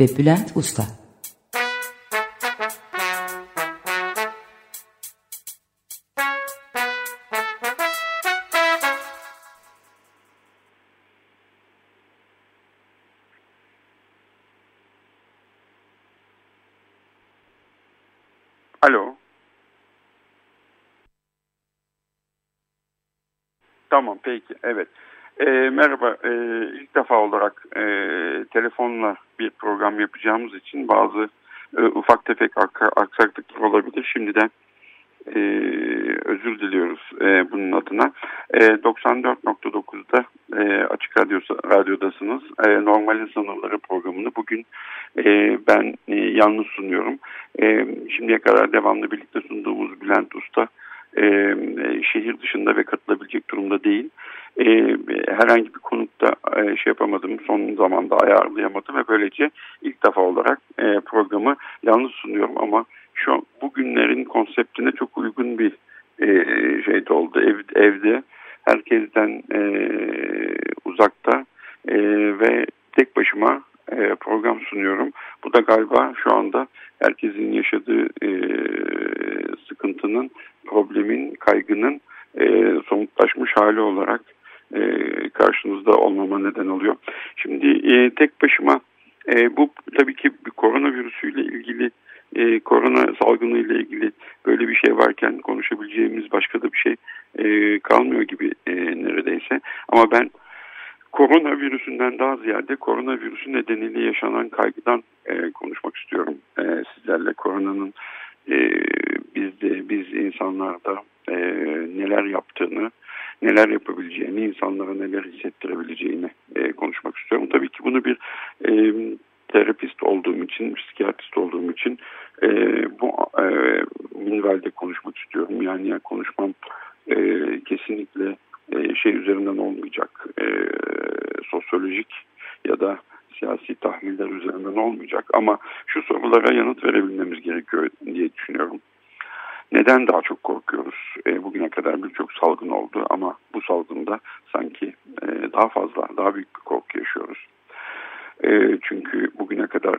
ve Bülent Usta Alo. Tamam peki evet. Merhaba e, ilk defa olarak e, telefonla bir program yapacağımız için bazı e, ufak tefek aksaklıklar olabilir. Şimdiden e, özür diliyoruz e, bunun adına. E, 94.9'da e, Açık Radyo, Radyo'dasınız. E, Normalin Sınırları programını bugün e, ben e, yalnız sunuyorum. E, şimdiye kadar devamlı birlikte sunduğumuz Bülent Usta e, şehir dışında ve katılabilecek durumda değil. E, herhangi bir konukta e, şey yapamadım, son zamanda ayarlayamadım ve böylece ilk defa olarak e, programı yalnız sunuyorum ama şu bugünlerin konseptine çok uygun bir e, şey oldu Ev, evde herkesten e, uzakta e, ve tek başıma e, program sunuyorum. Bu da galiba şu anda herkesin yaşadığı e, sıkıntının, problemin, kaygının e, somutlaşmış hali olarak karşınızda olmama neden oluyor. Şimdi tek başıma bu tabii ki bir koronavirüsüyle ilgili e, korona salgını ile ilgili böyle bir şey varken konuşabileceğimiz başka da bir şey e, kalmıyor gibi e, neredeyse. Ama ben koronavirüsünden daha ziyade koronavirüsü nedeniyle yaşanan kaygıdan e, konuşmak istiyorum e, sizlerle. Koronanın e, bizde, biz insanlarda e, neler yaptığını, neler yapabileceğini, insanlara neler hissettirebileceğini e, konuşmak istiyorum. Tabii ki bunu bir e, terapist olduğum için, psikiyatrist olduğum için e, bu e, minvalde konuşmak istiyorum. Yani, konuşmam e, kesinlikle e, şey üzerinden olmayacak, e, sosyolojik ya da siyasi tahliller üzerinden olmayacak. Ama şu sorulara yanıt verebilmemiz gerekiyor diye düşünüyorum. Neden daha çok korkuyoruz? E, bugüne kadar birçok salgın oldu ama bu salgında sanki e, daha fazla, daha büyük bir korku yaşıyoruz. Çünkü bugüne kadar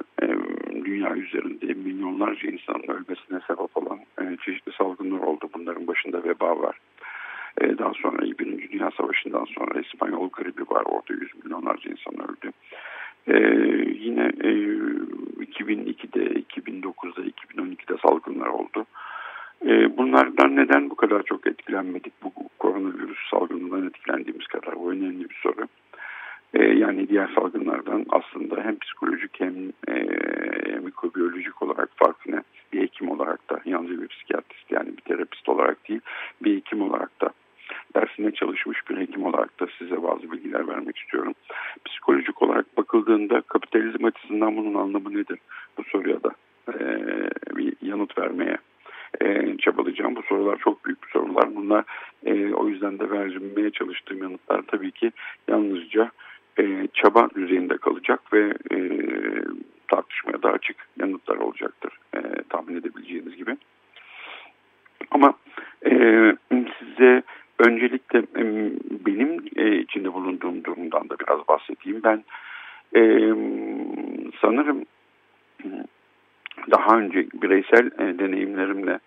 dünya üzerinde milyonlarca insanın ölmesine sebep olan çeşitli salgınlar oldu. Bunların başında veba var. E, daha sonra Birinci Dünya Savaşı'ndan sonra İspanyol gribi var. Orada yüz milyonlarca insan öldü. E, yine e, 2002'de, 2009'da, 2012'de salgınlar oldu. E, bunlardan neden bu kadar çok etkilenmedik? Bu koronavirüs salgınından etkilendiğimiz kadar bu önemli bir soru. E, yani diğer salgınlardan aslında hem psikolojik hem e, mikrobiyolojik olarak farklı ne? Bir hekim olarak da yalnızca bir psikiyatrist yani bir terapist olarak değil bir hekim olarak da dersine çalışmış bir hekim olarak da size bazı bilgiler vermek istiyorum. Psikolojik olarak bakıldığında kapitalizm açısından bunun anlamı nedir? Bu soruya da e, bir yanıt vermeye e, çabalayacağım. Bu sorular çok büyük bir sorular. Bunlar e, o yüzden de vermeye çalıştığım yanıtlar tabii ki yalnızca e, çaba düzeyinde kalacak ve e, tartışmaya da açık yanıtlar olacaktır e, tahmin edebileceğiniz gibi. Ama e, size öncelikle e, benim e, içinde bulunduğum durumdan da biraz bahsedeyim. Ben e, sanırım daha önce bireysel e, deneyimlerimle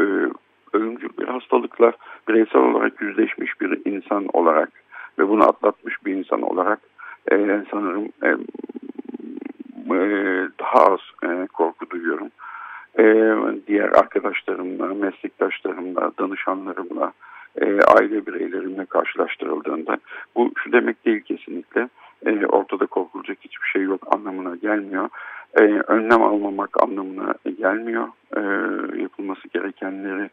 e, ölümcül bir hastalıkla bireysel olarak yüzleşmiş bir insan olarak ve bunu atlatmış bir insan olarak e, sanırım e, e, daha az e, korku duyuyorum. E, diğer arkadaşlarımla, meslektaşlarımla, danışanlarımla, e, aile bireylerimle karşılaştırıldığında bu şu demek değil kesinlikle. E, ortada korkulacak hiçbir şey yok anlamına gelmiyor. E, önlem almamak anlamına gelmiyor. E, yapılması gerekenleri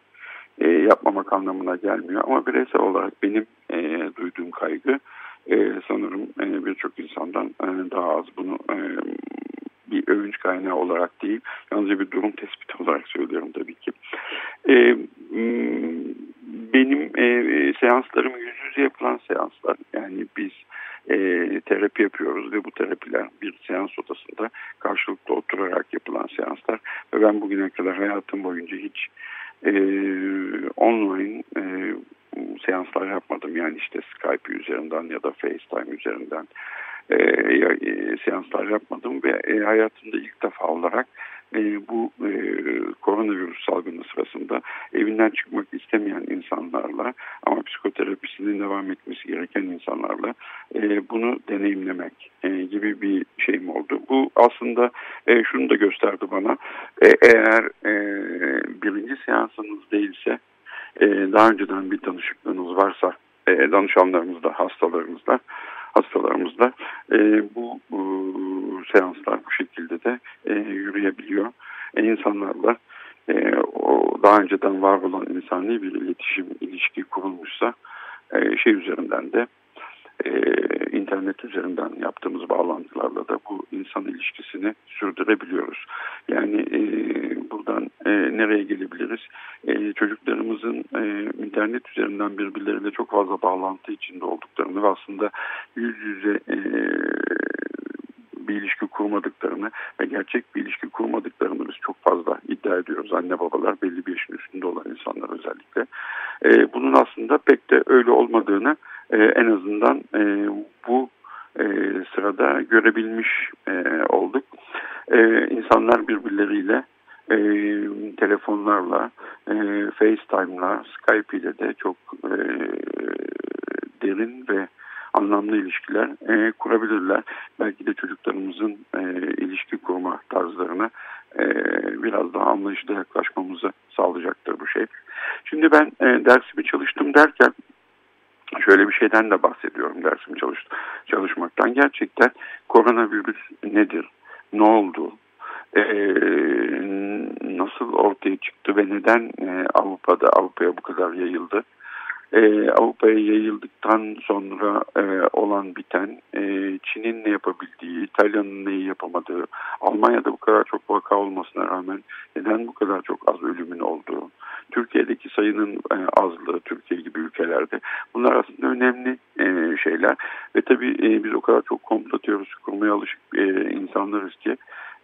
e, yapmamak anlamına gelmiyor. Ama bireysel olarak benim e, duyduğum kaygı e, sanırım e, birçok insandan e, daha az bunu e, bir övünç kaynağı olarak değil, yalnızca bir durum tespiti olarak söylüyorum tabii ki. Benim seanslarım yüz yüze yapılan seanslar. Yani biz terapi yapıyoruz ve bu terapiler bir seans odasında karşılıklı oturarak yapılan seanslar. Ve ben bugüne kadar hayatım boyunca hiç online seanslar yapmadım. Yani işte Skype üzerinden ya da FaceTime üzerinden e, e, seanslar yapmadım ve e, hayatımda ilk defa olarak e, bu e, koronavirüs salgını sırasında evinden çıkmak istemeyen insanlarla ama psikoterapisinin devam etmesi gereken insanlarla e, bunu deneyimlemek e, gibi bir şeyim oldu. Bu aslında e, şunu da gösterdi bana. E, eğer e, birinci seansınız değilse e, daha önceden bir tanışıklığınız varsa e, danışanlarımızla, hastalarımızla hastalarımızla e, bu, bu seanslar bu şekilde de e, yürüyebiliyor. E, insanlarla e, o daha önceden var olan insani bir iletişim, ilişki kurulmuşsa e, şey üzerinden de e, internet üzerinden yaptığımız bağlantılarla da bu insan ilişkisini sürdürebiliyoruz. Yani e, buradan e, nereye gelebiliriz? E, çocuklarımızın internet üzerinden birbirleriyle çok fazla bağlantı içinde olduklarını ve aslında yüz yüze bir ilişki kurmadıklarını ve gerçek bir ilişki kurmadıklarını biz çok fazla iddia ediyoruz. Anne babalar belli bir yaşın üstünde olan insanlar özellikle. E, bunun aslında pek de öyle olmadığını e, en azından e, bu e, sırada görebilmiş e, olduk. E, insanlar birbirleriyle e, telefonlarla, e, FaceTime'la, Skype ile de çok e, derin ve anlamlı ilişkiler e, kurabilirler. Belki de çocuklarımızın e, ilişki kurma tarzlarına e, biraz daha anlayışlı yaklaşmamızı sağlayacaktır bu şey. Şimdi ben e, dersimi çalıştım derken şöyle bir şeyden de bahsediyorum dersimi çalış, çalışmaktan. Gerçekten koronavirüs nedir? Ne oldu? Ee, nasıl ortaya çıktı ve neden e, Avrupa'da Avrupa'ya bu kadar yayıldı? E, Avrupa'ya yayıldıktan sonra e, olan biten, e, Çin'in ne yapabildiği, İtalya'nın neyi yapamadığı, Almanya'da bu kadar çok vaka olmasına rağmen neden bu kadar çok az ölümün olduğu, Türkiye'deki sayının e, azlığı, Türkiye gibi ülkelerde bunlar aslında önemli e, şeyler. Ve tabii e, biz o kadar çok komplo teorisi kurmaya alışık e, insanlarız ki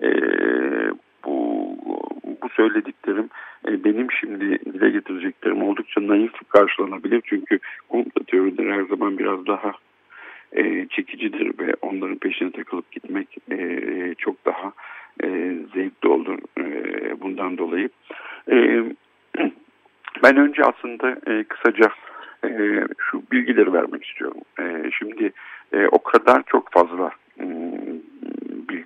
e, bu bu söylediklerim e, benim şimdi dile getireceklerim oldukça naif karşılanabilir. Çünkü komplo teorileri her zaman biraz daha e, çekicidir ve onların peşine takılıp gitmek e, çok daha e, zevkli olur e, bundan dolayı. E, ben önce aslında e, kısaca e, şu bilgileri vermek istiyorum. E, şimdi e, o kadar çok fazla e,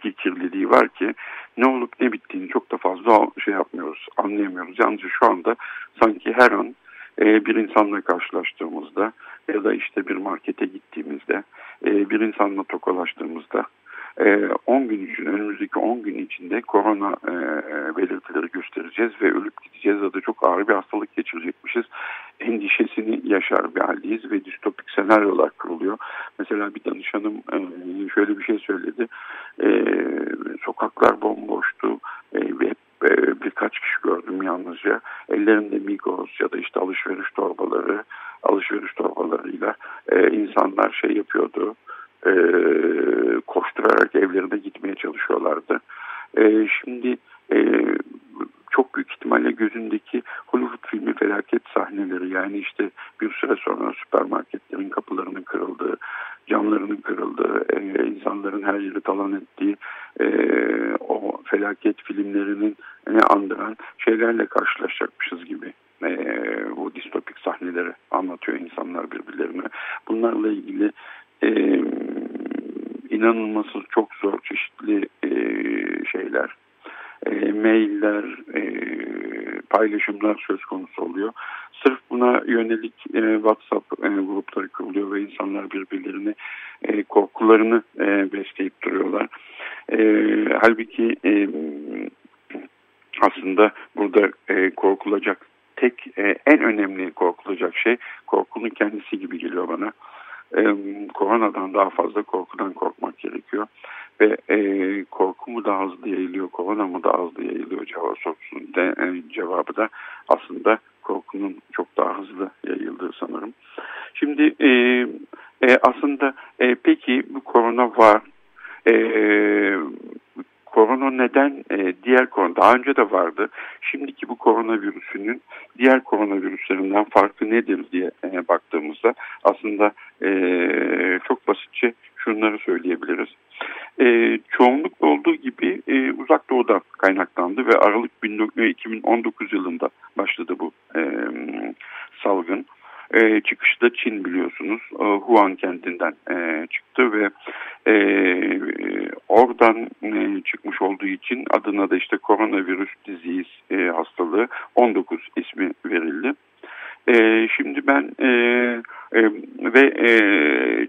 bilgi kirliliği var ki ne olup ne bittiğini çok da fazla şey yapmıyoruz, anlayamıyoruz. Yalnızca şu anda sanki her an e, bir insanla karşılaştığımızda ya da işte bir markete gittiğimizde e, bir insanla tokalaştığımızda 10 e, gün için önümüzdeki 10 gün içinde korona e, belirtileri göstereceğiz ve ölüp gideceğiz ya da çok ağır bir hastalık geçirecekmişiz. Endişesini yaşar bir haldeyiz ve distopik senaryolar kuruluyor. Mesela bir danışanım e, şöyle bir şey söyledi. Sokaklar bomboştu ve birkaç kişi gördüm yalnızca. Ellerinde Migros ya da işte alışveriş torbaları, alışveriş torbalarıyla insanlar şey yapıyordu e, koşturarak evlerine gitmeye çalışıyorlardı. E, şimdi e, çok büyük ihtimalle gözündeki Hollywood filmi felaket sahneleri yani işte bir süre sonra süpermarketlerin kapılarının kırıldığı, camlarının kırıldığı, e, insanların her yeri talan ettiği e, o felaket filmlerinin ne andıran şeylerle karşılaşacakmışız gibi e, bu distopik sahneleri anlatıyor insanlar birbirlerine. Bunlarla ilgili e, inanılması çok zor çeşitli e, şeyler, e, mailler, e, paylaşımlar söz konusu oluyor. Sırf buna yönelik e, WhatsApp e, grupları kuruluyor ve insanlar birbirlerini e, korkularını e, besleyip duruyorlar. E, halbuki e, aslında burada e, korkulacak tek e, en önemli korkulacak şey korkunun kendisi gibi geliyor bana e, koronadan daha fazla korkudan korkmak gerekiyor. Ve e, korku mu daha hızlı yayılıyor, korona mı daha hızlı yayılıyor cevabı sorusunun e, cevabı da aslında korkunun çok daha hızlı yayıldığı sanırım. Şimdi e, e, aslında e, peki bu korona var. E, korona neden e, diğer korona daha önce de vardı. Şimdiki bu koronavirüsünün diğer koronavirüslerinden farkı nedir diye e, baktığımızda aslında e, çok basitçe şunları söyleyebiliriz. E, çoğunlukla olduğu gibi e, uzak doğuda kaynaklandı ve Aralık 2019 yılında başladı bu e, salgın. E, çıkışı da Çin biliyorsunuz. E, Wuhan kentinden e, çıktı ve e, oradan e, çıkmış olduğu için adına da işte koronavirüs disease e, hastalığı 19 ismi verildi. E, şimdi ben e, e, ve e,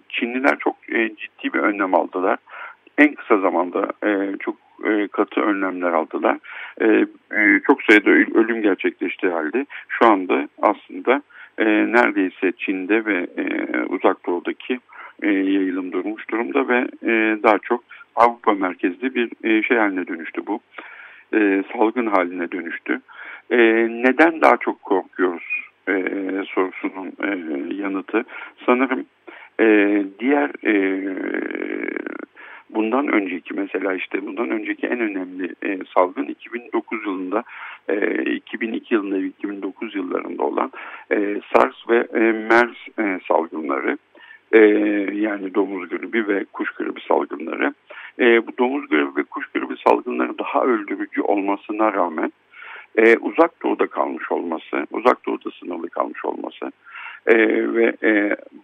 Çinliler çok e, ciddi bir önlem aldılar. En kısa zamanda e, çok e, katı önlemler aldılar. E, e, çok sayıda ölüm gerçekleşti halde şu anda aslında e, neredeyse Çin'de ve e, uzak doğudaki e, yayılım durmuş durumda ve e, daha çok Avrupa merkezli bir e, şey haline dönüştü bu. E, salgın haline dönüştü. E, neden daha çok korkuyoruz e, sorusunun e, yanıtı sanırım e, diğer e, bundan önceki mesela işte bundan önceki en önemli e, salgın 2009 yılında e, 2002 yılında 2009 yıllarında olan e, MERS e, salgınları e, yani domuz gribi ve kuş gribi salgınları. Bu domuz gribi ve kuş gribi salgınları daha öldürücü olmasına rağmen uzak doğuda kalmış olması, uzak doğuda sınırlı kalmış olması ve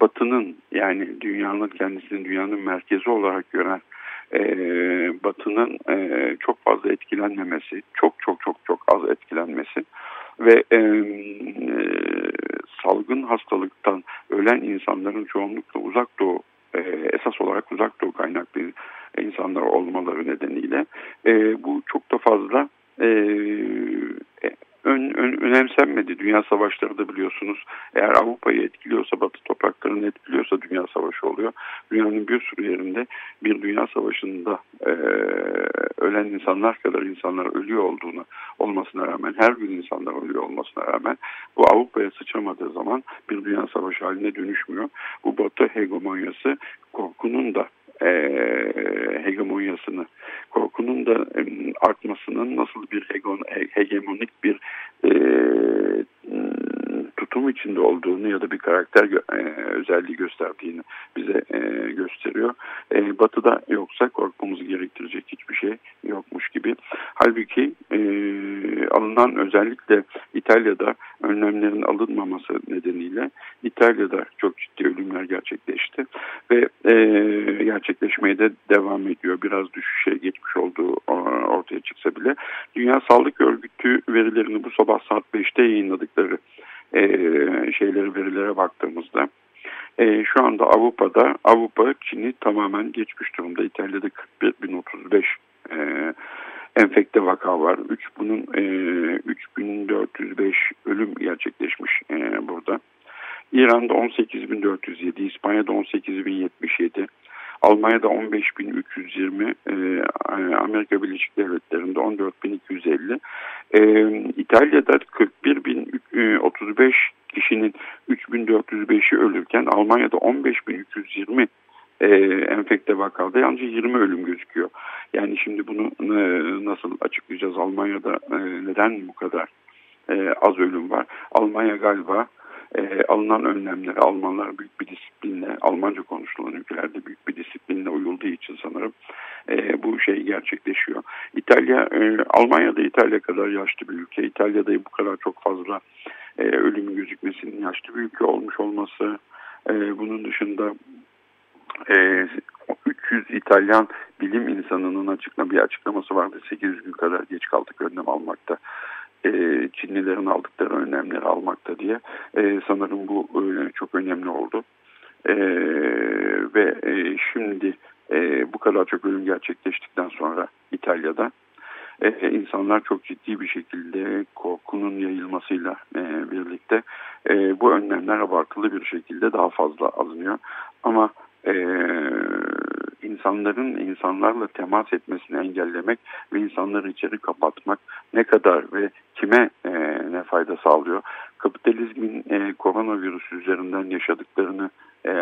batının yani dünyanın kendisini dünyanın merkezi olarak gören batının çok fazla etkilenmemesi, çok çok çok çok az etkilenmesi ve salgın hastalıktan ölen insanların çoğunlukla uzak doğu e, esas olarak uzak doğu kaynaklı insanlar olmaları nedeniyle e, bu çok da fazla e, ön, ön, önemsenmedi. Dünya savaşları da biliyorsunuz eğer Avrupa'yı etkiliyorsa, Batı topraklarını etkiliyorsa dünya savaşı oluyor. Dünyanın bir sürü yerinde bir dünya savaşında e, ölen insanlar kadar insanlar ölüyor olduğunu olmasına rağmen, her gün insanlar ölüyor olmasına rağmen bu Avrupa'ya sıçramadığı zaman bir dünya savaşı haline dönüşmüyor. Bu Batı hegemonyası korkunun da e, hegemonyasını, korkunun da e, artmasının nasıl bir hegemonik bir e, tutum içinde olduğunu ya da bir karakter e, özelliği gösterdiğini bize e, gösteriyor. E, batı'da yoksa korkmamızı gerektirecek hiçbir şey yokmuş gibi. Halbuki e, alınan özellikle İtalya'da önlemlerin alınmaması nedeniyle İtalya'da çok ciddi ölümler gerçekleşti ve e, gerçekleşmeye de devam ediyor. Biraz düşüşe geçmiş olduğu ortaya çıksa bile. Dünya Sağlık Örgütü verilerini bu sabah saat 5'te yayınladıkları e, şeyleri verilere baktığımızda e, şu anda Avrupa'da Avrupa Çin'i tamamen geçmiş durumda. İtalya'da 41.035 e, enfekte vaka var. 3 bunun e, 3405 ölüm gerçekleşmiş e, burada. İran'da 18407, İspanya'da 18077, Almanya'da 15.320, e, Amerika Birleşik Devletleri'nde 14.250, e, İtalya'da 41.035 kişinin 3.405'i ölürken Almanya'da 15.320 e, enfekte vakada yalnızca 20 ölüm gözüküyor. Yani şimdi bunu e, nasıl açıklayacağız? Almanya'da e, neden bu kadar e, az ölüm var? Almanya galiba e, alınan önlemleri Almanlar büyük bir disiplinle, Almanca konuşulan ülkelerde büyük bir disiplinle uyulduğu için sanırım e, bu şey gerçekleşiyor. İtalya, e, Almanya'da İtalya kadar yaşlı bir ülke. İtalya'da bu kadar çok fazla e, ölüm gözükmesinin yaşlı bir ülke olmuş olması, e, bunun dışında e, 300 İtalyan bilim insanının açıkla bir açıklaması vardı. 800 gün kadar geç kaldık önlem almakta. E, Çinlilerin aldıkları önlemleri almakta diye. E, sanırım bu e, çok önemli oldu. E, ve e, şimdi e, bu kadar çok ölüm gerçekleştikten sonra İtalya'da e, insanlar çok ciddi bir şekilde korkunun yayılmasıyla e, birlikte e, bu önlemler abartılı bir şekilde daha fazla alınıyor. Ama e, insanların insanlarla temas etmesini engellemek ve insanları içeri kapatmak ne kadar ve kime e, ne fayda sağlıyor? Kapitalizmin e, koronavirüs üzerinden yaşadıklarını e,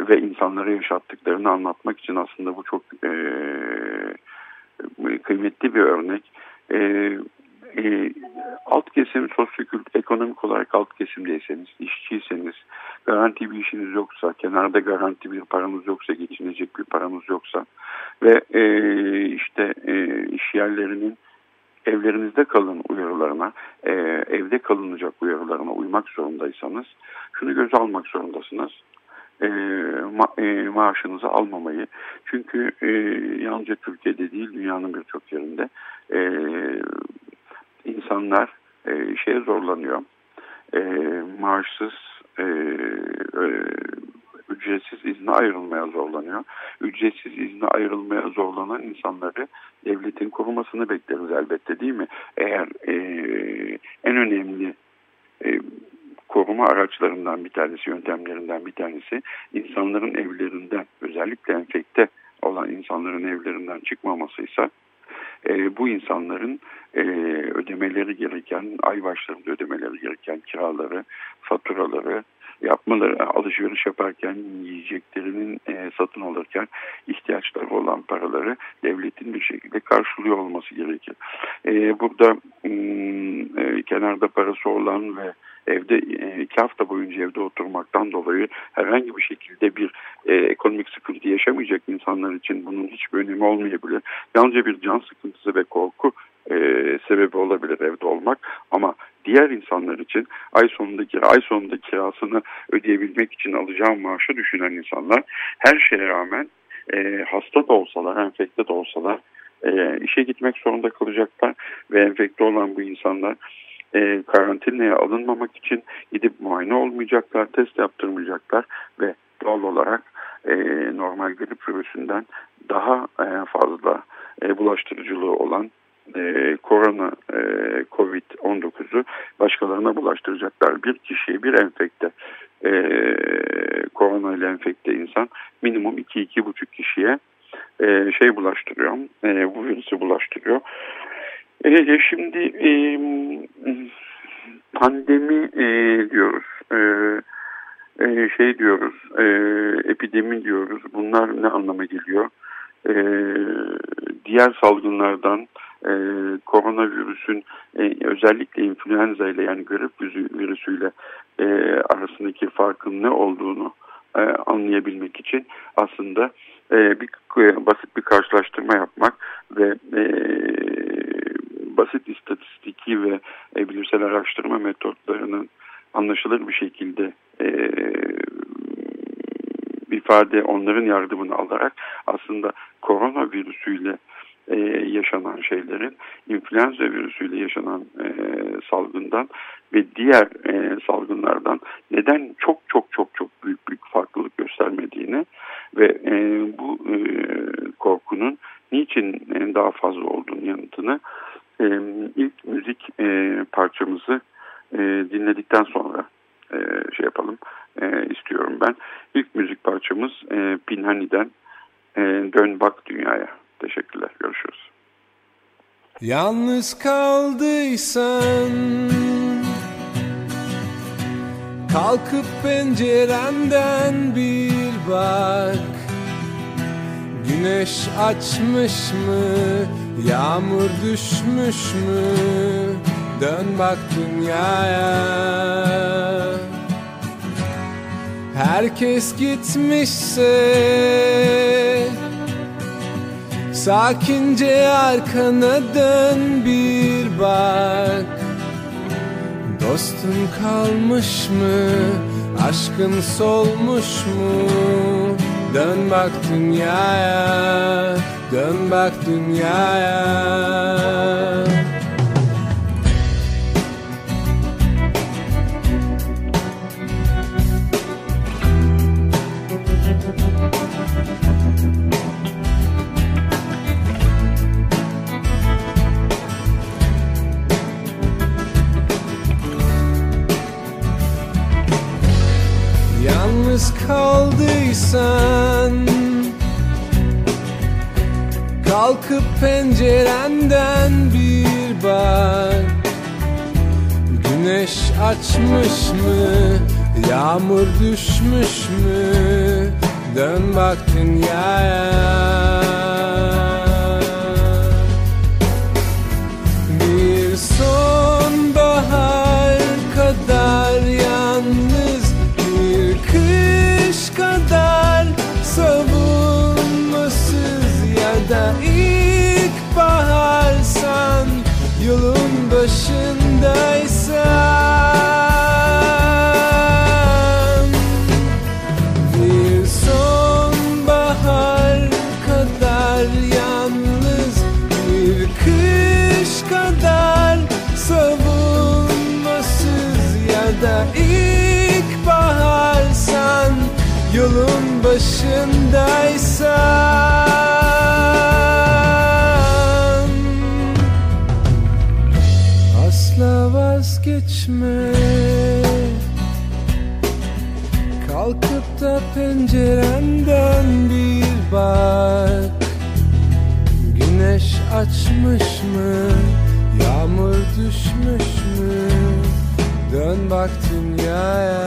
ve insanlara yaşattıklarını anlatmak için aslında bu çok e, kıymetli bir örnek. E, e, alt kesim sosyokült ekonomik olarak alt kesimdeyseniz, işçiyseniz, garanti bir işiniz yoksa, kenarda garanti bir paranız yoksa, geçinecek bir paranız yoksa ve e, işte e, iş yerlerinin evlerinizde kalın uyarılarına, e, evde kalınacak uyarılarına uymak zorundaysanız şunu göz almak zorundasınız. E, ma, e, maaşınızı almamayı. Çünkü e, yalnızca Türkiye'de değil dünyanın birçok yerinde e, insanlar e, şeye zorlanıyor. E, maaşsız e, e, ücretsiz izne ayrılmaya zorlanıyor. Ücretsiz izne ayrılmaya zorlanan insanları devletin korumasını bekleriz elbette değil mi? Eğer e, en önemli e, koruma araçlarından bir tanesi, yöntemlerinden bir tanesi insanların evlerinden özellikle enfekte olan insanların evlerinden çıkmamasıysa e, bu insanların e, ödemeleri gereken, ay başlarında ödemeleri gereken kiraları, faturaları, yapmaları, alışveriş yaparken yiyeceklerinin e, satın alırken ihtiyaçları olan paraları devletin bir şekilde karşılıyor olması gerekir. E, burada e, kenarda parası olan ve evde e, iki hafta boyunca evde oturmaktan dolayı herhangi bir şekilde bir e, ekonomik sıkıntı yaşamayacak insanlar için bunun hiçbir önemi olmayabilir. Yalnızca bir can sıkıntısı ve korku e, sebebi olabilir evde olmak ama diğer insanlar için ay sonundaki ay sonunda kirasını ödeyebilmek için alacağım maaşı düşünen insanlar her şeye rağmen e, hasta da olsalar, enfekte de olsalar e, işe gitmek zorunda kalacaklar ve enfekte olan bu insanlar e, karantinaya alınmamak için gidip muayene olmayacaklar, test yaptırmayacaklar ve doğal olarak e, normal grip virüsünden daha e, fazla e, bulaştırıcılığı olan e, korona e, COVID-19'u başkalarına bulaştıracaklar. Bir kişiye bir enfekte e, korona ile enfekte insan minimum 2-2,5 kişiye e, şey bulaştırıyor, e, bu virüsü bulaştırıyor. E, şimdi e, pandemi e, diyoruz, e, e, şey diyoruz, e, epidemi diyoruz. Bunlar ne anlama geliyor? E, diğer salgınlardan e, koronavirüsün e, özellikle influenza ile yani grip virüsüyle e, arasındaki farkın ne olduğunu e, anlayabilmek için aslında e, bir basit bir karşılaştırma yapmak ve e, basit istatistiki ve e, bilimsel araştırma metotlarının anlaşılır bir şekilde e, ifade onların yardımını alarak aslında koronavirüsüyle e, yaşanan şeylerin influenza virüsüyle yaşanan e, salgından ve diğer e, salgınlardan neden çok çok çok çok büyük büyük farklılık göstermediğini ve e, bu e, korkunun niçin e, daha fazla olduğunu yanıtını e, ilk müzik e, parçamızı e, dinledikten sonra e, şey yapalım e, istiyorum ben. İlk müzik parçamız e, Pinhani'den e, Dön Bak Dünya'ya. Teşekkürler. Görüşürüz. Yalnız kaldıysan Kalkıp pencerenden bir bak Güneş açmış mı Yağmur düşmüş mü Dön bak dünyaya Herkes gitmişse Sakince arkana dön bir bak Dostun kalmış mı? Aşkın solmuş mu? Dön bak dünyaya Dön bak dünyaya kaldıysan Kalkıp pencerenden bir bak. Güneş açmış mı, yağmur düşmüş mü? Dön bak dünyaya. the Yeah.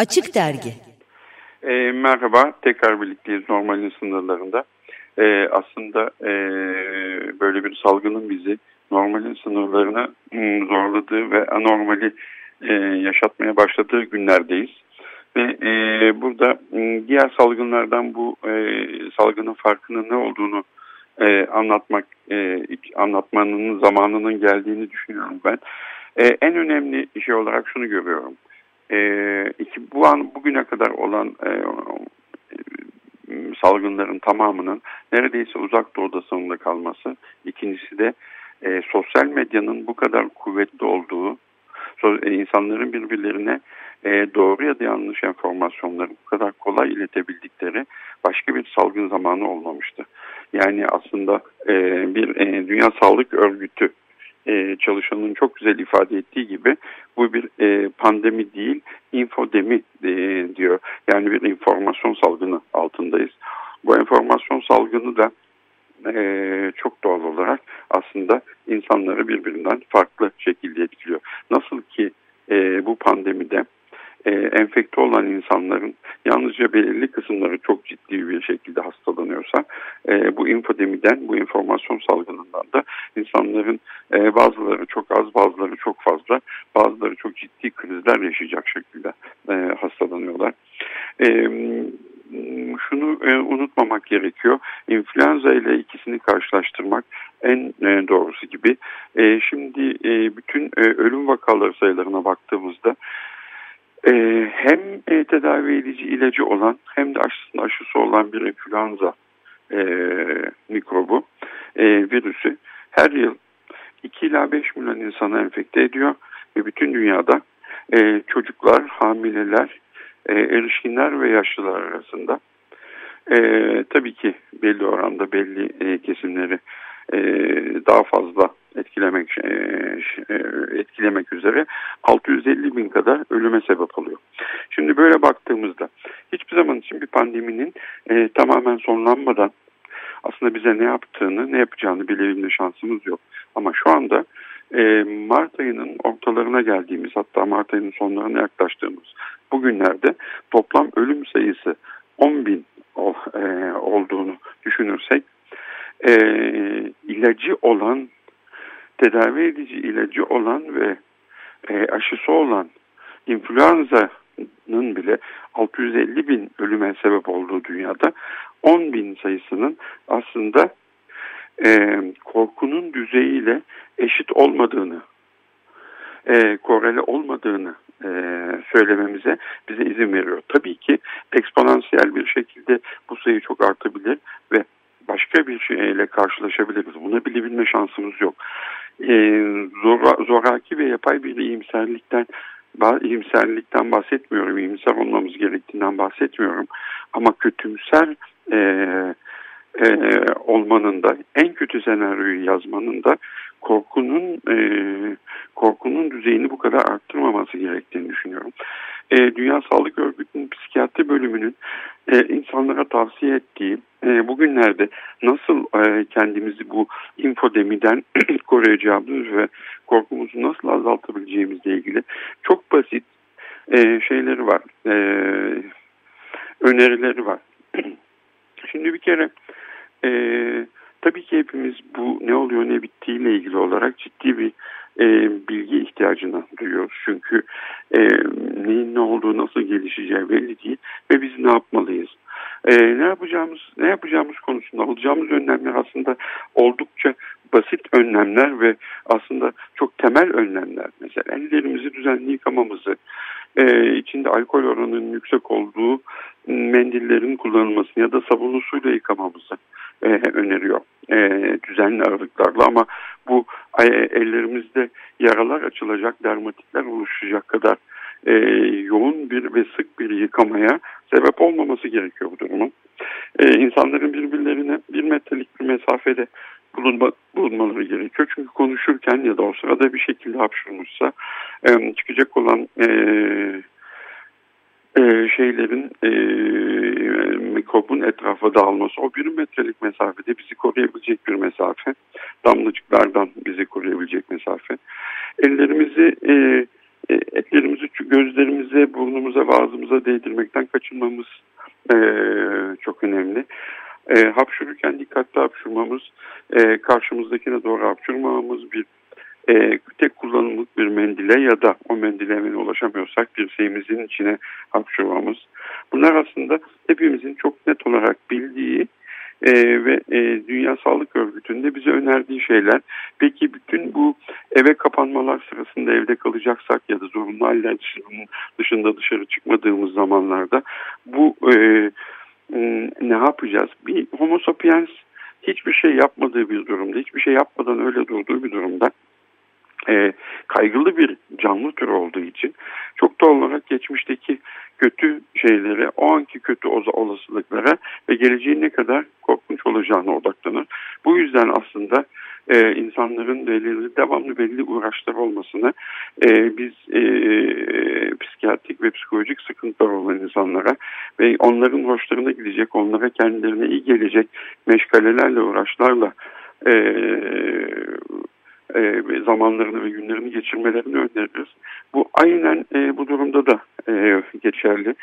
Açık Dergi e, Merhaba, tekrar birlikteyiz normalin sınırlarında. E, aslında e, böyle bir salgının bizi normalin sınırlarına hmm, zorladığı ve anormali e, yaşatmaya başladığı günlerdeyiz. Ve e, burada hmm, diğer salgınlardan bu e, salgının farkının ne olduğunu e, anlatmak e, anlatmanın zamanının geldiğini düşünüyorum ben. E, en önemli şey olarak şunu görüyorum. E, iki, bu an bugüne kadar olan e, salgınların tamamının neredeyse uzak doğuda sınırlı kalması. İkincisi de e, sosyal medyanın bu kadar kuvvetli olduğu, e, insanların birbirlerine e, doğru ya da yanlış informasyonları bu kadar kolay iletebildikleri başka bir salgın zamanı olmamıştı. Yani aslında e, bir e, Dünya Sağlık Örgütü e, çalışanın çok güzel ifade ettiği gibi bu bir e, pandemi değil infodemi e, diyor. Yani bir informasyon salgını altındayız. Bu informasyon salgını da çok doğal olarak aslında insanları birbirinden farklı şekilde etkiliyor. Nasıl ki bu pandemide enfekte olan insanların yalnızca belirli kısımları çok ciddi bir şekilde hastalanıyorsa bu infodemiden, bu informasyon salgınından da insanların e, bazıları çok az, bazıları çok fazla, bazıları çok ciddi krizler yaşayacak şekilde e, hastalanıyorlar. E, şunu e, unutmamak gerekiyor. İnfluenza ile ikisini karşılaştırmak en e, doğrusu gibi. E, şimdi e, bütün e, ölüm vakaları sayılarına baktığımızda e, hem e, tedavi edici ilacı olan hem de aşısının aşısı olan bir influenza e, mikrobu, e, virüsü her yıl 2 ila 5 milyon insanı enfekte ediyor ve bütün dünyada e, çocuklar, hamileler, e, erişkinler ve yaşlılar arasında e, tabii ki belli oranda belli e, kesimleri e, daha fazla etkilemek e, e, etkilemek üzere 650 bin kadar ölüme sebep oluyor. Şimdi böyle baktığımızda hiçbir zaman için bir pandeminin e, tamamen sonlanmadan aslında bize ne yaptığını, ne yapacağını bilebilme şansımız yok. Ama şu anda e, Mart ayının ortalarına geldiğimiz hatta Mart ayının sonlarına yaklaştığımız bugünlerde toplam ölüm sayısı 10 bin e, olduğunu düşünürsek e, ilacı olan tedavi edici ilacı olan ve e, aşısı olan influenza'nın bile 650 bin ölüme sebep olduğu dünyada 10 bin sayısının aslında e, korkunun düzeyiyle eşit olmadığını, e, korele olmadığını e, söylememize bize izin veriyor. Tabii ki eksponansiyel bir şekilde bu sayı çok artabilir ve başka bir şeyle karşılaşabiliriz. Bunu bilebilme şansımız yok. E, zora, zoraki ve yapay bir iyimserlikten iyimserlikten bahsetmiyorum. İyimser olmamız gerektiğinden bahsetmiyorum. Ama kötümser e, e, olmanın da en kötü senaryoyu yazmanın da korkunun e, korkunun düzeyini bu kadar arttırmaması gerektiğini düşünüyorum. E, Dünya Sağlık Örgütü'nün psikiyatri bölümünün e, insanlara tavsiye ettiği e, bugünlerde nasıl e, kendimizi bu infodemiden koruyacağımız ve korkumuzu nasıl azaltabileceğimizle ilgili çok basit e, şeyleri var, e, önerileri var. Şimdi bir kere e, tabii ki hepimiz bu ne oluyor ne bittiğiyle ilgili olarak ciddi bir e, bilgi ihtiyacını duyuyoruz. Çünkü e, neyin ne olduğu nasıl gelişeceği belli değil ve biz ne yapmalıyız? E, ne yapacağımız ne yapacağımız konusunda alacağımız önlemler aslında oldukça basit önlemler ve aslında çok temel önlemler. Mesela ellerimizi düzenli yıkamamızı, e, içinde alkol oranının yüksek olduğu mendillerin kullanılmasını ya da sabunlu suyla yıkamamızı e, öneriyor e, düzenli aralıklarla ama bu e, ellerimizde yaralar açılacak, dermatitler oluşacak kadar e, yoğun bir ve sık bir yıkamaya sebep olmaması gerekiyor bu durumun. E, insanların birbirlerine bir metrelik bir mesafede bulunma, bulunmaları gerekiyor. Çünkü konuşurken ya da o sırada bir şekilde hapşırmışsa çıkacak olan e, e, şeylerin e, mikrobun etrafa dağılması o bir metrelik mesafede bizi koruyabilecek bir mesafe. Damlacıklardan bizi koruyabilecek mesafe. Ellerimizi e, etlerimizi gözlerimize, burnumuza ve ağzımıza değdirmekten kaçınmamız çok önemli. E, hapşururken dikkatli hapşurmamız, e, karşımızdakine doğru hapşurmamamız, bir e, tek kullanımlık bir mendile ya da o mendile hemen ulaşamıyorsak bir şeyimizin içine hapşurmamız. Bunlar aslında hepimizin çok net olarak bildiği e, ve e, Dünya Sağlık Örgütü'nde bize önerdiği şeyler. Peki bütün bu eve kapanmalar sırasında evde kalacaksak ya da zorunlu haller dışında dışarı çıkmadığımız zamanlarda bu e, ne yapacağız? Bir homo sapiens hiçbir şey yapmadığı bir durumda, hiçbir şey yapmadan öyle durduğu bir durumda e, kaygılı bir canlı tür olduğu için çok doğal olarak geçmişteki kötü şeylere, o anki kötü olasılıklara ve geleceğin ne kadar korkunç olacağına odaklanır. Bu yüzden aslında e, insanların belirli, devamlı belli uğraşlar olmasını e, biz e, psikiyatrik ve psikolojik sıkıntılar olan insanlara ve onların hoşlarına gidecek, onlara kendilerine iyi gelecek meşgalelerle, uğraşlarla e, e, zamanlarını ve günlerini geçirmelerini öneririz. Bu aynen e, bu durumda da e, geçerli.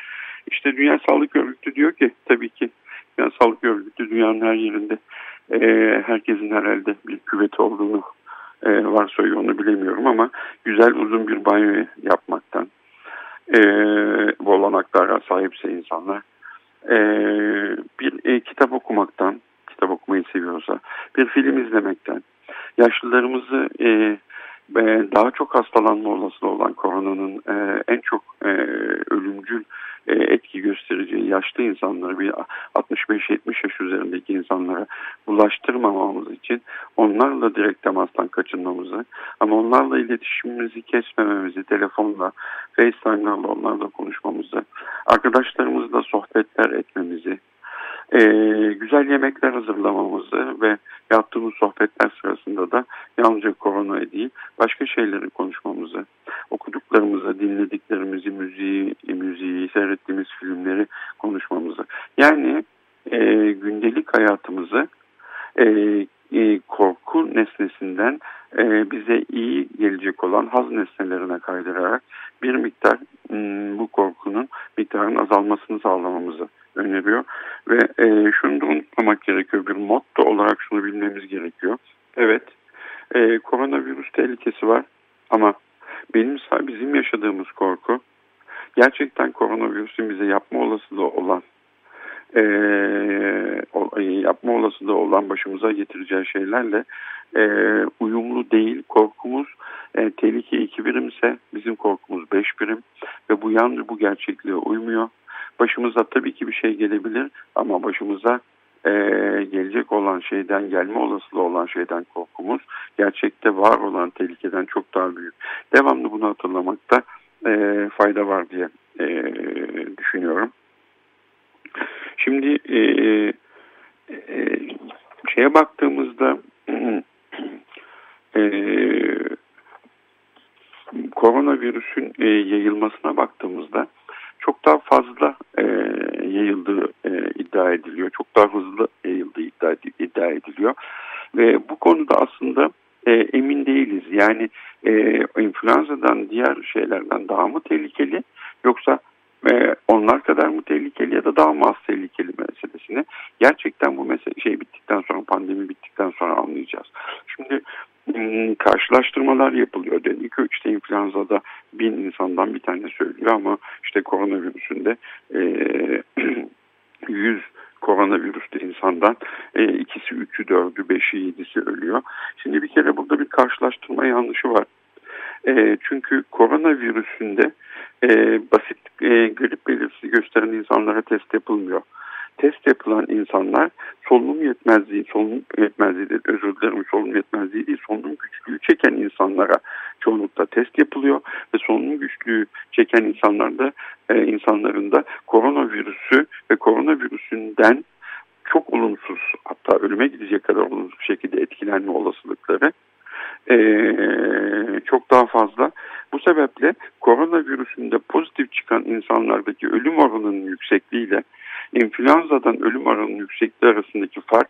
İşte Dünya Sağlık Örgütü diyor ki tabii ki Dünya Sağlık Örgütü dünyanın her yerinde e, herkesin herhalde bir küveti olduğunu e, varsayıyor onu bilemiyorum ama güzel uzun bir banyo yapmaktan e, bu olanaklara sahipse insanlar e, bir e, kitap okumaktan kitap okumayı seviyorsa bir film izlemekten yaşlılarımızı e, e, daha çok hastalanma olasılığı olan koronanın e, en çok e, ölümcül etki göstereceği yaşlı insanları bir 65-70 yaş üzerindeki insanlara bulaştırmamamız için onlarla direkt temastan kaçınmamızı ama onlarla iletişimimizi kesmememizi telefonla, FaceTime'larla onlarla konuşmamızı, arkadaşlarımızla sohbetler etmemizi, e, güzel yemekler hazırlamamızı ve yaptığımız sohbetler sırasında da yalnızca korona değil başka şeyleri konuşmamızı, okuduklarımızı, dinlediklerimizi, müziği, müziği, seyrettiğimiz filmleri konuşmamızı. Yani e, gündelik hayatımızı e, e, korku nesnesinden e, bize iyi gelecek olan haz nesnelerine kaydırarak bir miktar m, bu korkunun miktarının azalmasını sağlamamızı öneriyor. Ve e, şunu da unutmamak gerekiyor. Bir motto olarak şunu bilmemiz gerekiyor. Evet, e, koronavirüs tehlikesi var ama benim bizim yaşadığımız korku gerçekten koronavirüsün bize yapma olasılığı olan e, yapma olasılığı olan başımıza getireceği şeylerle e, uyumlu değil. Korkumuz e, tehlike iki birimse bizim korkumuz beş birim ve bu yalnız bu gerçekliğe uymuyor. Başımıza tabii ki bir şey gelebilir ama başımıza e, gelecek olan şeyden, gelme olasılığı olan şeyden korkumuz gerçekte var olan tehlikeden çok daha büyük. Devamlı bunu hatırlamakta e, fayda var diye e, düşünüyorum. Şimdi e, e, şeye baktığımızda e, koronavirüsün e, yayılmasına baktığımızda çok daha fazla e, yayıldığı e, iddia ediliyor. Çok daha hızlı yayıldığı iddia, iddia ediliyor. Ve bu konuda aslında e, emin değiliz. Yani e, influenzadan diğer şeylerden daha mı tehlikeli yoksa e, onlar kadar mı tehlikeli ya da daha mı az tehlikeli meselesini gerçekten bu mesele şey bittikten sonra pandemi bittikten sonra anlayacağız. Şimdi karşılaştırmalar yapılıyor. Dedi ki işte influenza'da bin insandan bir tane söylüyor ama işte koronavirüsünde e, 100 koronavirüste insandan e, ikisi, üçü, dördü, beşi, yedisi ölüyor. Şimdi bir kere burada bir karşılaştırma yanlışı var. E, çünkü koronavirüsünde e, basit e, grip belirtisi gösteren insanlara test yapılmıyor test yapılan insanlar solunum yetmezliği, solunum yetmezliği de, özür dilerim solunum yetmezliği değil, solunum güçlüğü çeken insanlara çoğunlukla test yapılıyor ve solunum güçlüğü çeken insanlarda e, insanların da koronavirüsü ve koronavirüsünden çok olumsuz hatta ölüme gidecek kadar olumsuz şekilde etkilenme olasılıkları ee, çok daha fazla. Bu sebeple koronavirüsünde pozitif çıkan insanlardaki ölüm oranının yüksekliğiyle influenzadan ölüm oranının yüksekliği arasındaki fark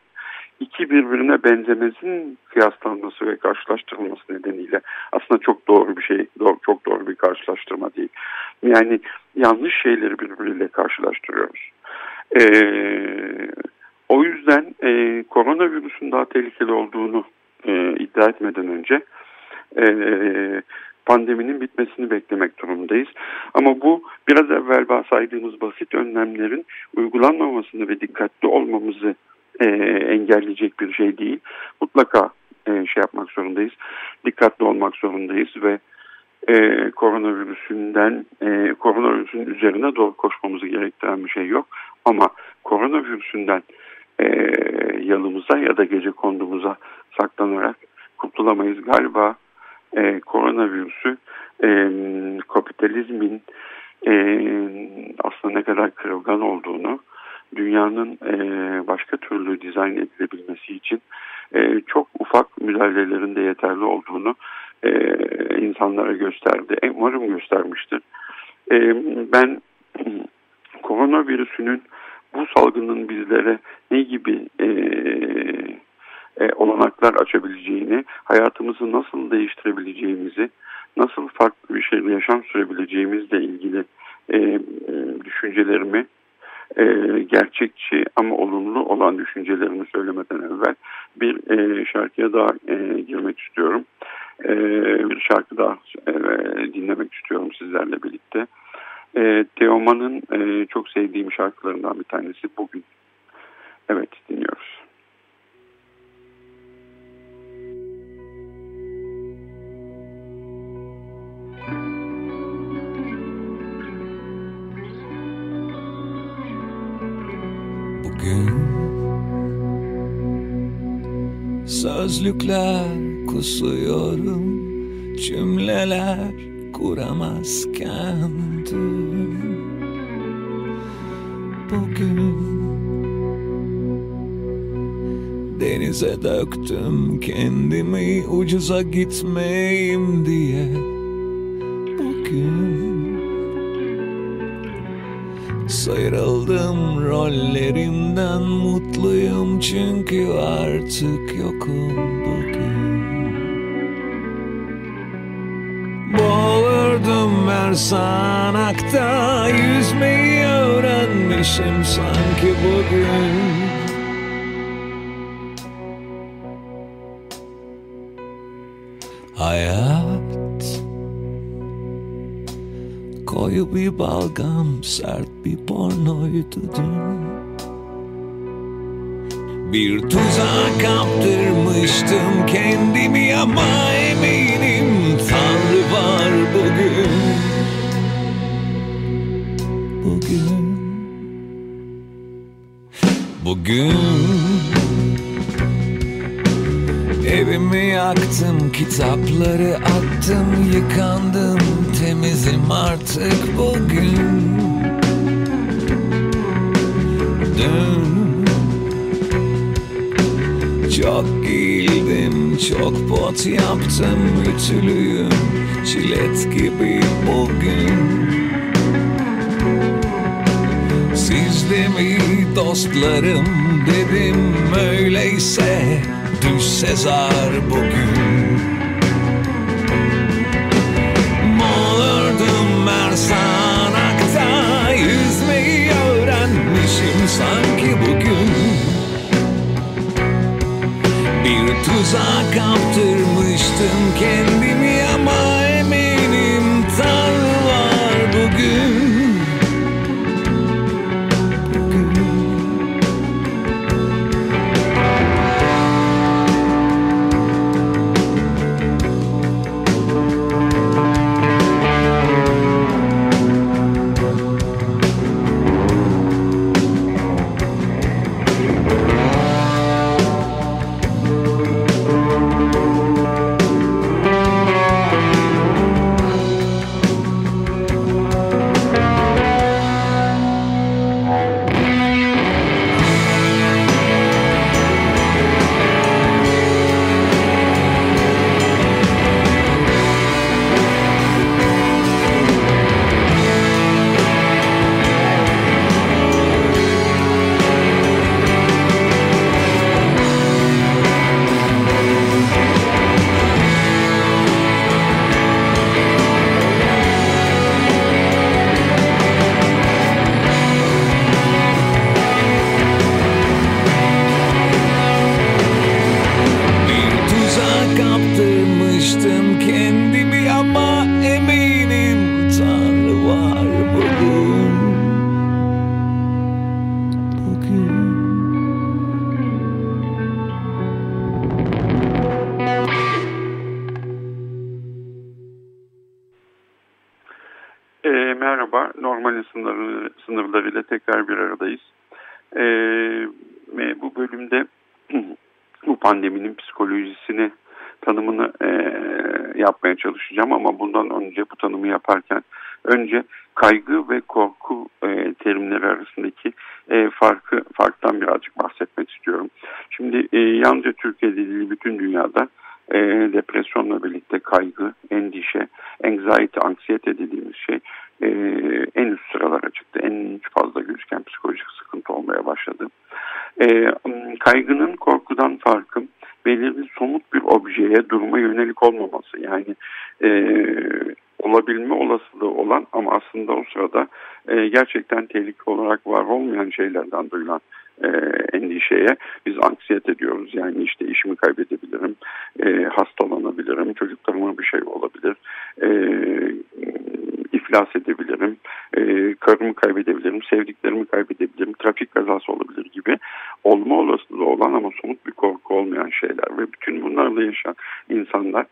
iki birbirine benzemezin kıyaslanması ve karşılaştırılması nedeniyle aslında çok doğru bir şey, doğru, çok doğru bir karşılaştırma değil. Yani yanlış şeyleri birbiriyle karşılaştırıyoruz. Ee, o yüzden e, koronavirüsün daha tehlikeli olduğunu e, iddia etmeden önce e, pandeminin bitmesini beklemek durumundayız. Ama bu biraz evvel saydığımız basit önlemlerin uygulanmamasını ve dikkatli olmamızı e, engelleyecek bir şey değil. Mutlaka e, şey yapmak zorundayız. Dikkatli olmak zorundayız ve e, koronavirüsünden e, koronavirüsün üzerine doğru koşmamızı gerektiren bir şey yok. Ama koronavirüsünden e, yanımıza ya da gece kondumuza saklanarak kurtulamayız. Galiba e, koronavirüsü e, kapitalizmin e, aslında ne kadar kırılgan olduğunu, dünyanın e, başka türlü dizayn edilebilmesi için e, çok ufak müdahalelerin de yeterli olduğunu e, insanlara gösterdi. E, umarım göstermiştir. E, ben koronavirüsünün bu salgının bizlere ne gibi e, e, olanaklar açabileceğini, hayatımızı nasıl değiştirebileceğimizi, nasıl farklı bir şeyle yaşam sürebileceğimizle ilgili e, e, düşüncelerimi e, gerçekçi ama olumlu olan düşüncelerimi söylemeden evvel bir e, şarkıya daha e, girmek istiyorum. E, bir şarkı daha e, dinlemek istiyorum sizlerle birlikte. E, Teoman'ın e, çok sevdiğim şarkılarından bir tanesi bugün. Evet dinliyoruz. Sözlükler kusuyorum Cümleler kuramazken dün. Bugün Denize döktüm kendimi ucuza gitmeyeyim diye. Bugün Sıyrıldım rollerimden mutluyum çünkü artık yokum bugün Boğurdum her sanakta yüzmeyi öğrenmişim sanki bugün. Hayat Koyu bir balgam sert bir pornoydu dün Bir tuzağa kaptırmıştım kendimi ama eminim Tanrı var bugün. Bugün. Bugün. Evimi yaktım, kitapları attım, yıkandım, temizim artık bugün. Dün çok giyildim, çok pot yaptım, ütülüyüm, çilet gibi bugün. Siz mi dostlarım dedim öyleyse Düş Sezar bugün Molurdum her tuzağa kaptırmıştım kendimi kaygının korkudan farkı belirli somut bir objeye duruma yönelik olmaması. Yani e, olabilme olasılığı olan ama aslında o sırada e, gerçekten tehlike olarak var olmayan şeylerden duyulan e, endişeye biz anksiyete diyoruz. Yani işte işimi kaybedebilirim, e, hastalanabilirim, çocuklarıma bir şey olabilir, e, iflas edebilirim, e, karımı kaybedebilirim, sevdiklerimi kaybedebilirim, trafik kazası olabilir gibi olma olasılığı olan ama somut bir korku olmayan şeyler ve bütün bunlarla yaşayan insanlar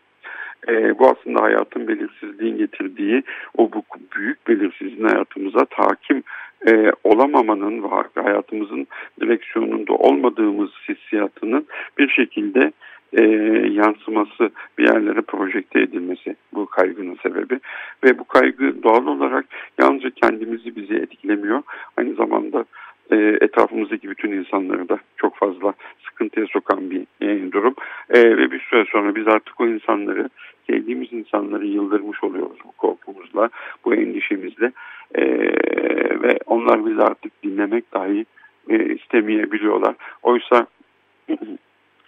e, bu aslında hayatın belirsizliğin getirdiği o bu büyük belirsizliğin hayatımıza takim e, olamamanın ve hayatımızın direksiyonunda olmadığımız hissiyatının bir şekilde e, yansıması, bir yerlere projekte edilmesi bu kaygının sebebi. Ve bu kaygı doğal olarak yalnızca kendimizi bizi etkilemiyor. Aynı zamanda e, etrafımızdaki bütün insanları da çok fazla sıkıntıya sokan bir e, durum. E, ve bir süre sonra biz artık o insanları, sevdiğimiz insanları yıldırmış oluyoruz bu korkumuzla, bu endişemizle. E, ve onlar bizi artık dinlemek dahi e, istemeyebiliyorlar. Oysa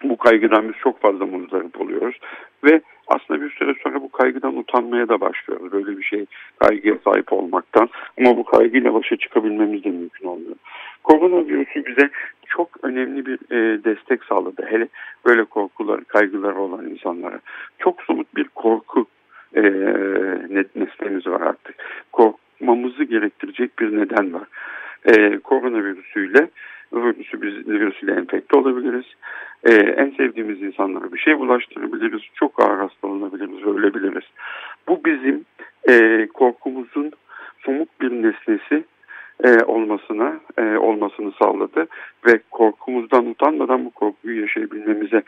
bu kaygıdan biz çok fazla muzdarip oluyoruz ve aslında bir süre sonra bu kaygıdan utanmaya da başlıyoruz. Böyle bir şey kaygıya sahip olmaktan ama bu kaygıyla başa çıkabilmemiz de mümkün olmuyor. Koronavirüsü bize çok önemli bir e, destek sağladı. Hele böyle korkular, kaygılar olan insanlara. Çok somut bir korku e, nesnemiz var artık. Korkmamızı gerektirecek bir neden var. E, koronavirüsüyle virüsü biz virüsüyle enfekte olabiliriz. Ee, en sevdiğimiz insanlara bir şey bulaştırabiliriz. Çok ağır hastalanabiliriz, ölebiliriz. Bu bizim e, korkumuzun somut bir nesnesi e, olmasına e, olmasını sağladı ve korkumuzdan utanmadan bu korkuyu yaşayabilmemize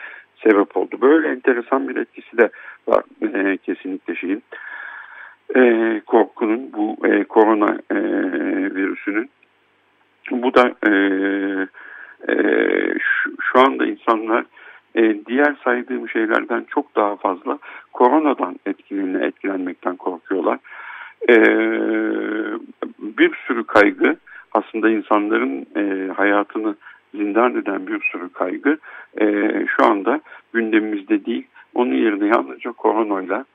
sebep oldu. Böyle enteresan bir etkisi de var e, kesinlikle şeyin. E, korkunun bu e, korona e, virüsünün bu da e, e, şu, şu anda insanlar e, diğer saydığım şeylerden çok daha fazla koronadan etkilenme, etkilenmekten korkuyorlar. E, bir sürü kaygı aslında insanların e, hayatını zindan eden bir sürü kaygı e, şu anda gündemimizde değil. Onun yerine yalnızca koronayla,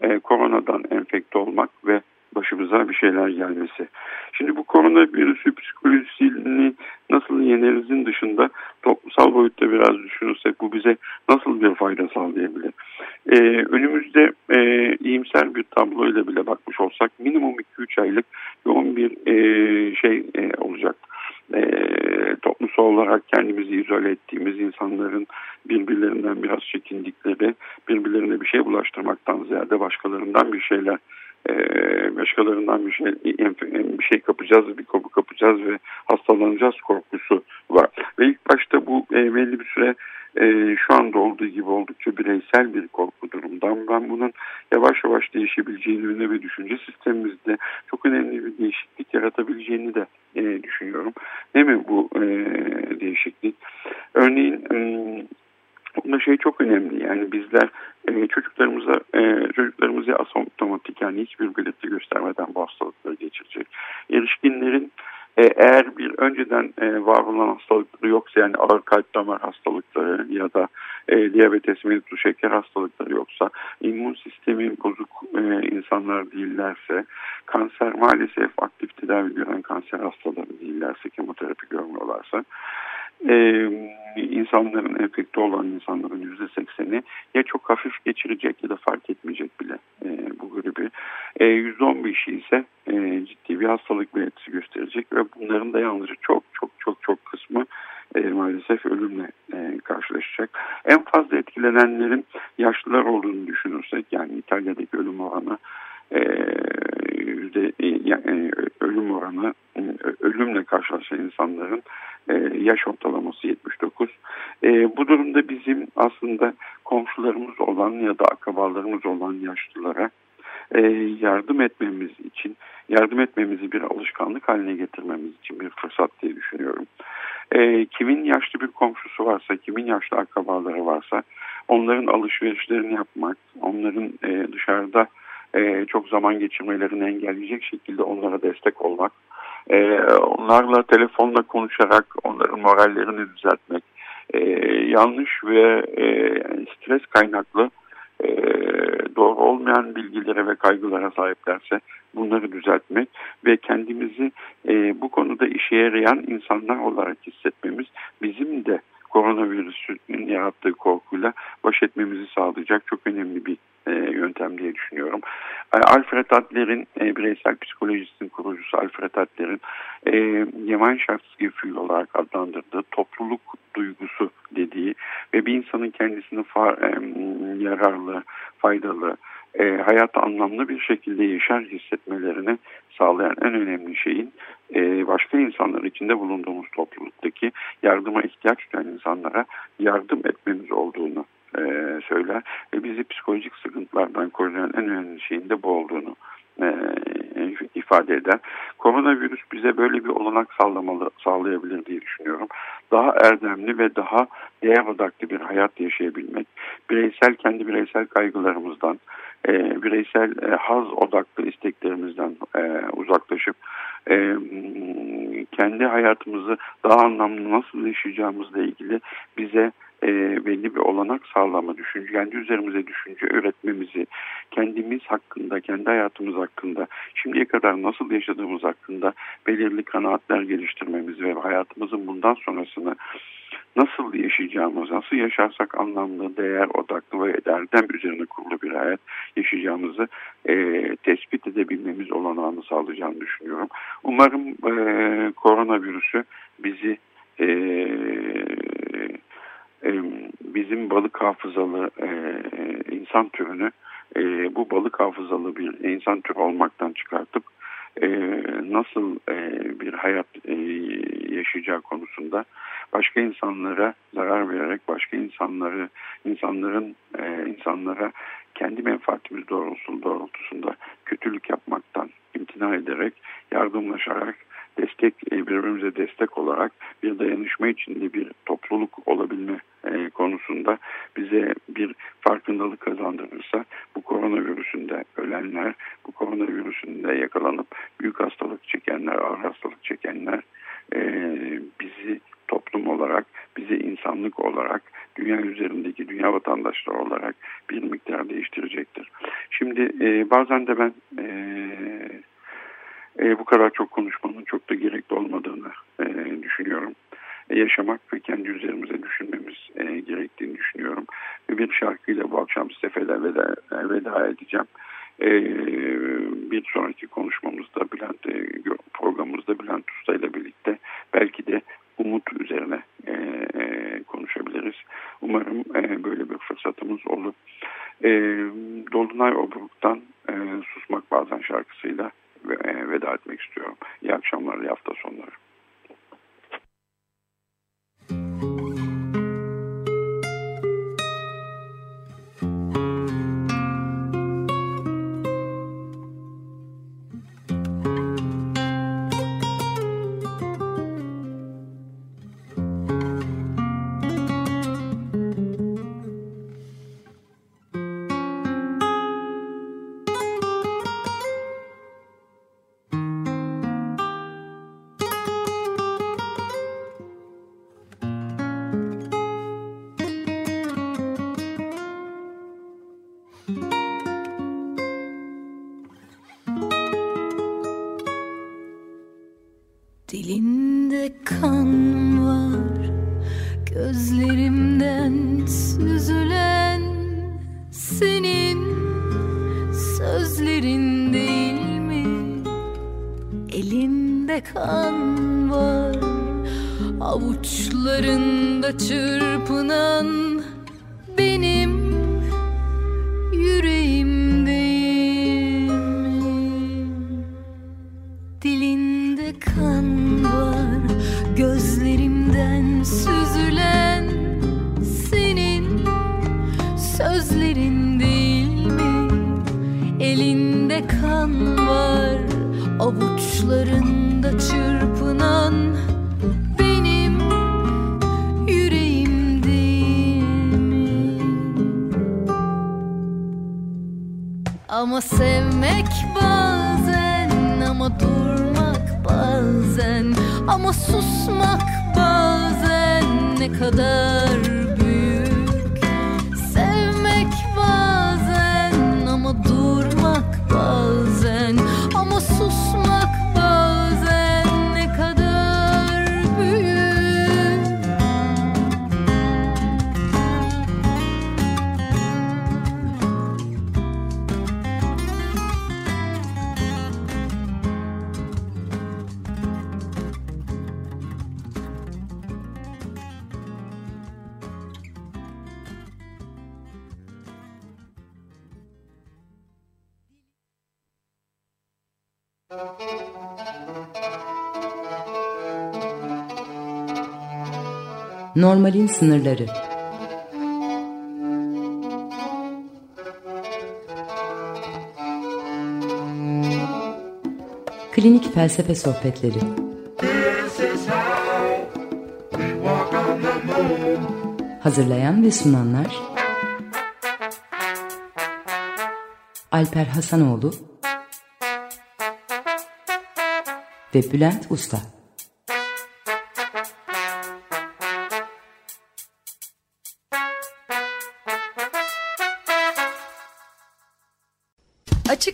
e, koronadan enfekte olmak ve başımıza bir şeyler gelmesi. Şimdi bu koronavirüsü psikolojisini nasıl yenerizin dışında toplumsal boyutta biraz düşünürsek bu bize nasıl bir fayda sağlayabilir? Ee, önümüzde e, iyimser bir tabloyla bile bakmış olsak minimum 2-3 aylık yoğun bir e, şey e, olacak. E, toplumsal olarak kendimizi izole ettiğimiz insanların birbirlerinden biraz çekindikleri, birbirlerine bir şey bulaştırmaktan ziyade başkalarından bir şeyler e, başkalarından bir şey bir şey kapacağız, bir kopu kapacağız ve hastalanacağız korkusu var. Ve ilk başta bu e, belli bir süre e, şu anda olduğu gibi oldukça bireysel bir korku durumdan ben bunun yavaş yavaş değişebileceğini ve düşünce sistemimizde çok önemli bir değişiklik yaratabileceğini de e, düşünüyorum. Ne mi bu e, değişiklik? Örneğin e, Bunda şey çok önemli yani bizler e, çocuklarımıza e, çocuklarımızı asomptomatik yani hiçbir belirti göstermeden bu hastalıkları geçirecek. Erişkinlerin e, eğer bir önceden e, var olan hastalıkları yoksa yani ağır kalp damar hastalıkları ya da e, diyabetes, mellitus, şeker hastalıkları yoksa, immün sistemi bozuk e, insanlar değillerse, kanser maalesef aktif tedavi gören kanser hastaları değillerse, kemoterapi görmüyorlarsa, e, insanların enfekte olan insanların yüzde sekseni ya çok hafif geçirecek ya da fark etmeyecek bile e, bu gribi. Yüzde on beşi ise e, ciddi bir hastalık belirtisi gösterecek ve bunların da yalnızca çok çok çok çok kısmı e, maalesef ölümle e, karşılaşacak. En fazla etkilenenlerin yaşlılar olduğunu düşünürsek yani İtalya'daki ölüm oranı e, yüzde, e, ölüm oranı, ölümle karşılaşan insanların e, yaş ortalaması 79. E, bu durumda bizim aslında komşularımız olan ya da akrabalarımız olan yaşlılara e, yardım etmemiz için, yardım etmemizi bir alışkanlık haline getirmemiz için bir fırsat diye düşünüyorum. Kimin yaşlı bir komşusu varsa, kimin yaşlı akrabaları varsa onların alışverişlerini yapmak, onların e, dışarıda çok zaman geçirmelerini engelleyecek şekilde onlara destek olmak, e, onlarla telefonla konuşarak onların morallerini düzeltmek, e, yanlış ve e, stres kaynaklı e, doğru olmayan bilgilere ve kaygılara sahiplerse bunları düzeltmek ve kendimizi e, bu konuda işe yarayan insanlar olarak hissetmemiz bizim de koronavirüsün yarattığı korkuyla baş etmemizi sağlayacak çok önemli bir e, yöntem diye düşünüyorum. E, Alfred Adler'in e, bireysel psikolojisinin kurucusu Alfred Adler'in e, Gemeinschaftsgefühl olarak adlandırdığı topluluk duygusu dediği ve bir insanın kendisini far, e, yararlı, faydalı, e, hayatı anlamlı bir şekilde yaşar hissetmelerini sağlayan en önemli şeyin e, başka insanlar içinde bulunduğumuz topluluktaki yardıma ihtiyaç duyan insanlara yardım etmemiz olduğunu e, söyler ve bizi psikolojik sıkıntılardan koruyan en önemli şeyin de bu olduğunu e, ifade eder. Koronavirüs bize böyle bir olanak sağlamalı, sağlayabilir diye düşünüyorum. Daha erdemli ve daha değer odaklı bir hayat yaşayabilmek, bireysel kendi bireysel kaygılarımızdan, e, bireysel e, haz odaklı isteklerimizden e, uzaklaşıp e, kendi hayatımızı daha anlamlı nasıl yaşayacağımızla ilgili bize e, belli bir olanak sağlama, düşünce, kendi üzerimize düşünce öğretmemizi, kendimiz hakkında, kendi hayatımız hakkında, şimdiye kadar nasıl yaşadığımız hakkında belirli kanaatler geliştirmemizi ve hayatımızın bundan sonrasını nasıl yaşayacağımız, nasıl yaşarsak anlamlı, değer odaklı ve erdem üzerine kurulu bir hayat yaşayacağımızı e, tespit edebilmemiz olanağını sağlayacağını düşünüyorum. Umarım e, koronavirüsü bizi e, bizim balık hafızalı e, insan türünü e, bu balık hafızalı bir insan türü olmaktan çıkartıp e, nasıl bir hayat yaşayacağı konusunda başka insanlara zarar vererek başka insanları insanların insanlara kendi menfaatimiz doğrultusunda kötülük yapmaktan imtina ederek yardımlaşarak destek e, birbirimize destek olarak bir dayanışma içinde bir topluluk olabilme e, konusunda bize bir farkındalık kazandırırsa bu koronavirüsünde ölenler, bu koronavirüsünde yakalanıp büyük hastalık çekenler, ağır hastalık çekenler e, bizi toplum olarak, bizi insanlık olarak, dünya üzerindeki dünya vatandaşları olarak bir miktar değiştirecektir. Şimdi bazen de ben e, bu kadar çok konuşmanın çok da gerekli olmadığını e, düşünüyorum. E, yaşamak ve kendi üzerimize düşünmemiz e, gerektiğini düşünüyorum. Ve bir şarkıyla bu akşam size veda, veda edeceğim. E, bir sonraki konuşmamızda Bülent e, programımızda Bülent Usta ile birlikte belki de umut üzerine e, e, konuşabiliriz. Umarım e, böyle bir fırsatımız olur. E, Dolunay Obruk'tan e, Susmak Bazen şarkısıyla e, veda etmek istiyorum. İyi akşamlar, iyi hafta sonları. Ama susmak bazen ne kadar Normalin sınırları. Klinik felsefe sohbetleri. Hazırlayan ve sunanlar Alper Hasanoğlu ve Bülent Usta.